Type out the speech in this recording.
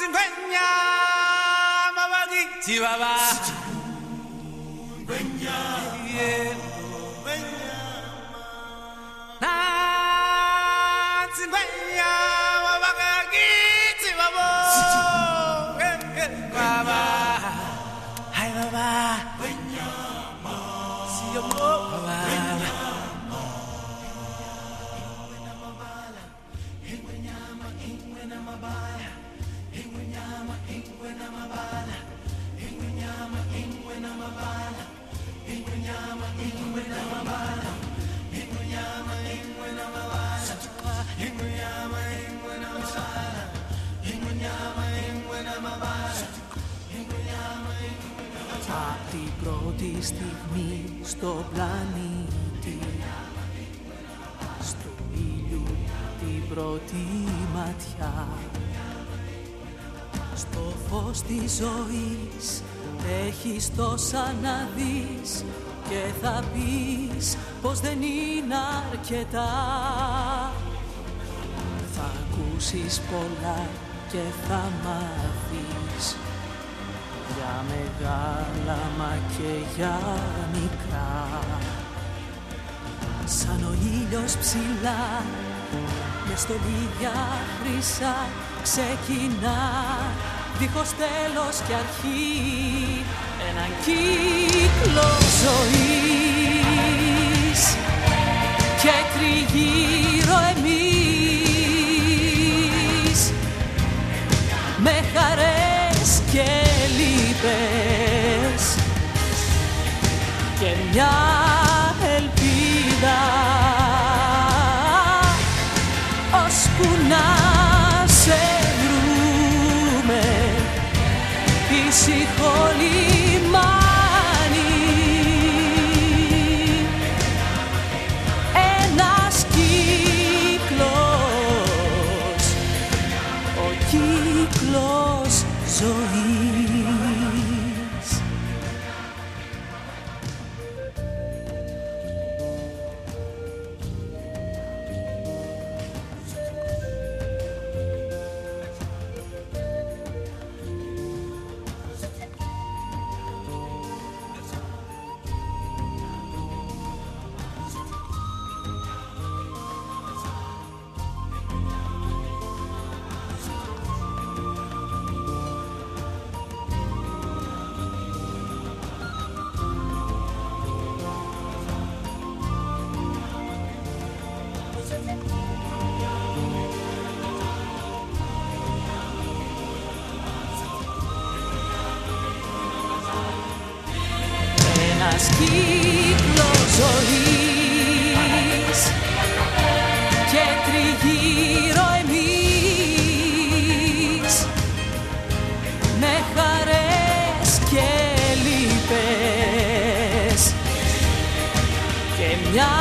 tsimpenya mabagiti baba. Natsimpenya mabagiti babo baba. Hai baba. Siyomo baba. Ingwenyama ingwenamabala Hai baba Siyamo baba Απ' την πρώτη στιγμή στο πλανήτη Στο ήλιου την πρώτη ματιά Στο φως της ζωής. Έχεις τόσα να δεις Και θα πεις πως δεν είναι αρκετά. Θα ακούσεις πολλά και θα μάθεις για μεγάλα μα και για μικρά. Σαν ο ήλιος ψηλά μες στολίδια χρυσά ξεκινά. Δίχως τέλος και αρχή έναν κύκλο ζωής. Και τριγύρω εμείς. Με χαρές και λύπες. Και μια ήσυχο λιμάνι ένας κύκλος ο κύκλος ζωής ένας κύκλος ζωής και τριγύρω εμείς. Με χαρές και λύπες και μια